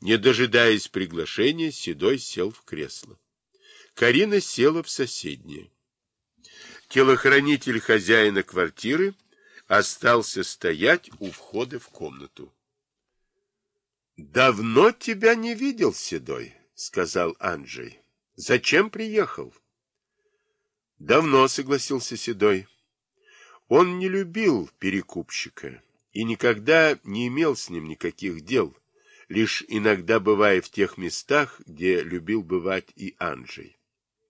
Не дожидаясь приглашения, Седой сел в кресло. Карина села в соседнее. Телохранитель хозяина квартиры остался стоять у входа в комнату. — Давно тебя не видел, Седой, — сказал Анджей. — Зачем приехал? — Давно, — согласился Седой. Он не любил перекупщика и никогда не имел с ним никаких дел, лишь иногда бывая в тех местах, где любил бывать и Анджей.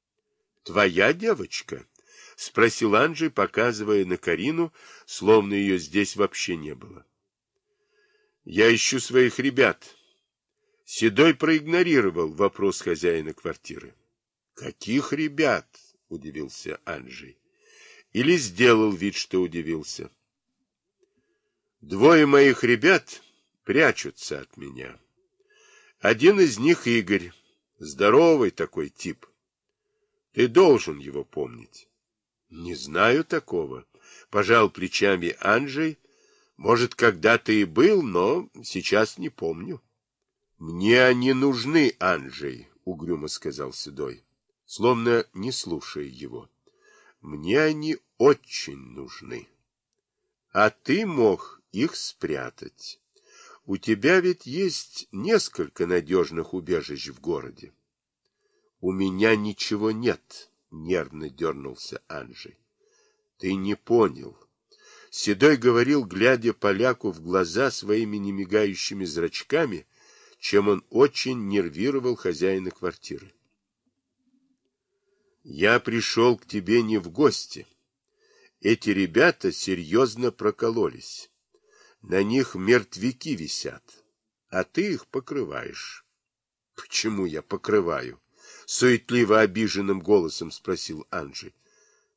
— Твоя девочка? — спросил Анджей, показывая на Карину, словно ее здесь вообще не было. — Я ищу своих ребят. Седой проигнорировал вопрос хозяина квартиры. — Каких ребят? — удивился Анджей. Или сделал вид, что удивился. — Двое моих ребят прячутся от меня. Один из них Игорь, здоровый такой тип. Ты должен его помнить. Не знаю такого. Пожал плечами Анджей. Может, когда-то и был, но сейчас не помню. Мне они нужны, Анджей, угрюмо сказал Седой, словно не слушая его. Мне они очень нужны. А ты мог их спрятать. У тебя ведь есть несколько надежных убежищ в городе. У меня ничего нет, нервно дернулся Анжей. Ты не понял. Седой говорил, глядя поляку в глаза своими немигающими зрачками, чем он очень нервировал хозяина квартиры. Я пришел к тебе не в гости. Эти ребята серьезно прокололись. На них мертвяки висят, а ты их покрываешь. Почему я покрываю? суетливо обиженным голосом спросил Анджей.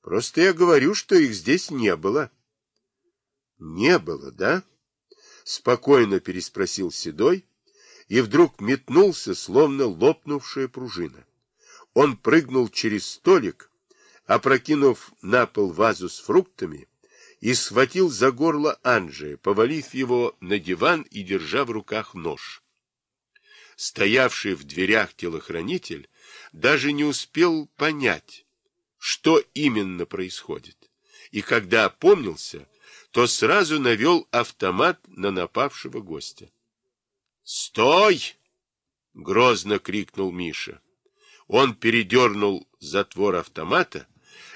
Просто я говорю, что их здесь не было. Не было, да? Спокойно переспросил Седой и вдруг метнулся, словно лопнувшая пружина. Он прыгнул через столик, опрокинув на пол вазу с фруктами, и схватил за горло Анджия, повалив его на диван и держа в руках нож. Стоявший в дверях телохранитель даже не успел понять, что именно происходит, и когда опомнился, то сразу навел автомат на напавшего гостя. «Стой!» — грозно крикнул Миша. Он передернул затвор автомата,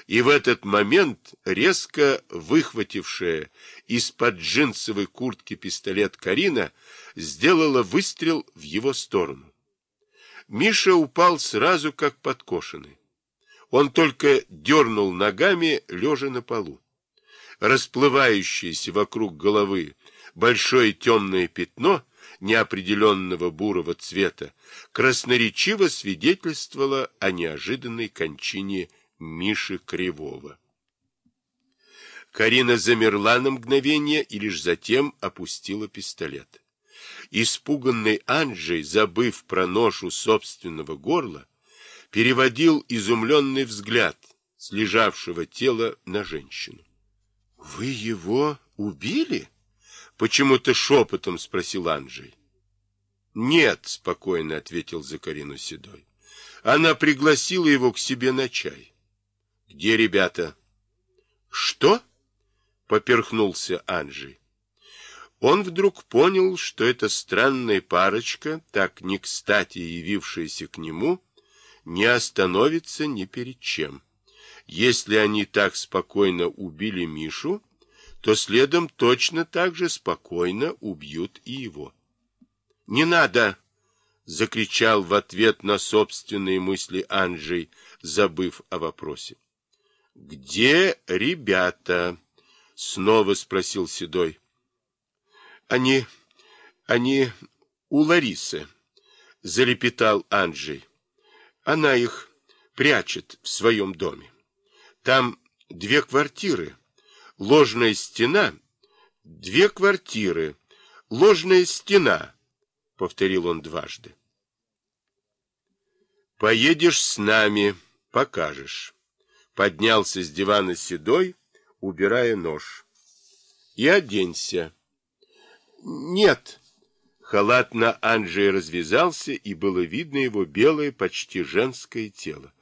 и в этот момент резко выхватившая из-под джинсовой куртки пистолет Карина сделала выстрел в его сторону. Миша упал сразу как подкошенный. Он только дернул ногами, лежа на полу. Расплывающееся вокруг головы большое темное пятно неопределенного бурого цвета красноречиво свидетельствовало о неожиданной кончине Миши Кривого. Карина замерла на мгновение и лишь затем опустила пистолет. Испуганный Анджей, забыв про ношу собственного горла, переводил изумленный взгляд с лежавшего тела на женщину. — Вы его убили? — почему-то шепотом спросил Анджей. — Нет, — спокойно ответил за Карину Седой. Она пригласила его к себе на чай. — Где ребята? — Что? — поперхнулся Анджей. Он вдруг понял, что эта странная парочка, так не кстати явившаяся к нему, не остановится ни перед чем. Если они так спокойно убили Мишу, то следом точно так же спокойно убьют и его. — Не надо! — закричал в ответ на собственные мысли Анджей, забыв о вопросе. — Где ребята? — снова спросил Седой. Они... они у Ларисы, — залепетал Анджей. Она их прячет в своем доме. Там две квартиры, ложная стена, две квартиры, ложная стена, — повторил он дважды. Поедешь с нами, покажешь. Поднялся с дивана седой, убирая нож. И оденься. Нет. Халат на Анджее развязался, и было видно его белое, почти женское тело.